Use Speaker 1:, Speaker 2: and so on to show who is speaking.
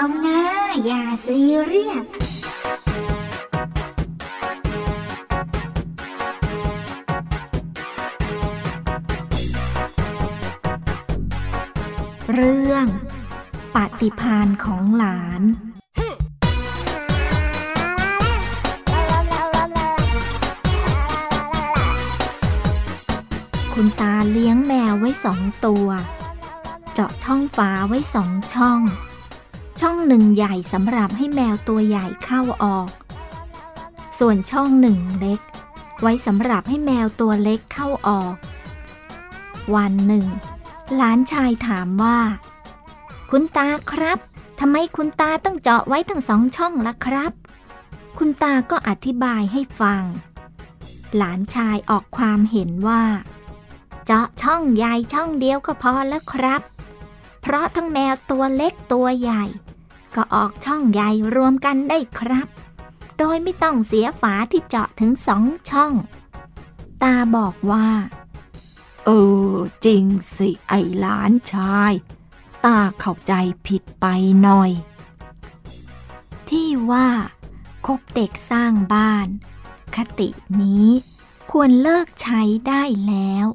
Speaker 1: อย่าซีเรียสเรื่อง ปฏิพานของหลานคุณตาเลี้ยงแมวไว้สองตัว เจาะช่องฝาไว้สองช่อง ช่องหนึ่งใหญ่สำหรับให้แมวตัวใหญ่เข้าออก ส่วนช่องหนึ่งเล็ก ไว้สำหรับให้แมวตัวเล็กเข้าออก วันหนึ่ง หลานชายถามว่า คุณตาครับทำไมคุณตาต้องเจาะไว้ทั้งสองช่องล่ะครับ คุณตาก็อธิบายให้ฟัง หลานชายออกความเห็นว่า เจาะช่องใหญ่ช่องเดียวก็พอแล้วครับ เพราะทั้งแมวตัวเล็กตัวใหญ่ ก็ออกช่องใหญ่รวมกันได้ครับ โดยไม่ต้องเสียฝาที่เจาะถึงสองช่อง ตาบอกว่า
Speaker 2: เออ จริงสิไอ้หลานชาย ตาเข้าใจผิดไปหน่อย
Speaker 1: ที่ว่า คบเด็กสร้างบ้าน คตินี้ควรเลิกใช้ได้แล้ว